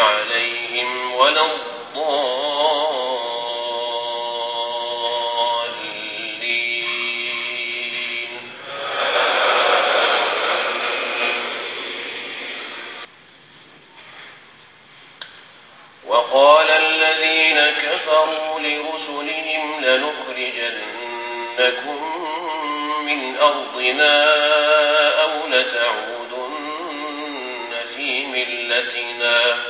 عليهم ولا الضالين. وقال الذين كفروا لرسلهم لنخرجنكم من أرضنا أو لتعودن في ملتنا.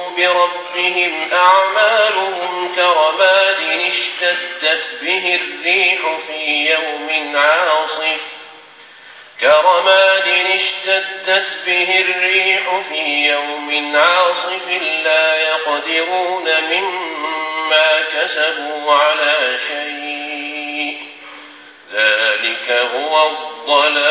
بربهم أعمالهم كرماد اشتدت به الريح في يوم عاصف. كرماد اشتدت به الريح في يوم عاصف لا يقدرون مما كسبوا على شيء. ذلك هو الضلال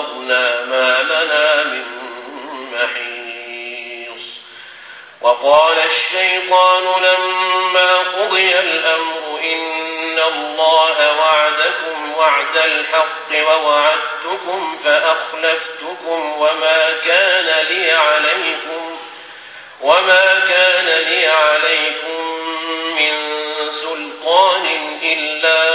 صبرنا ما لنا من محيص. وقال الشيطان لما قضي الأمر إن الله وعدكم وعد الحق ووعدتكم فأخلفتكم وما كان لي عليكم وما كان لي عليكم من سلطان إلا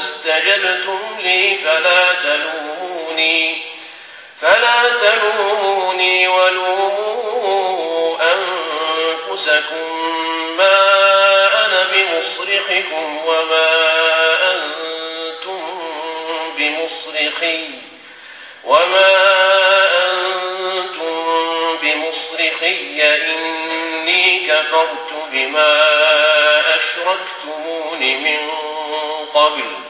دعوتكم فاستجبتم لي فلا تلوموني فلا تلوموني ولوموا أنفسكم ما أنا بمصرخكم وما أنتم بمصرخي وما أنتم بمصرخي إني كفرت بما أشركتمون من قبل.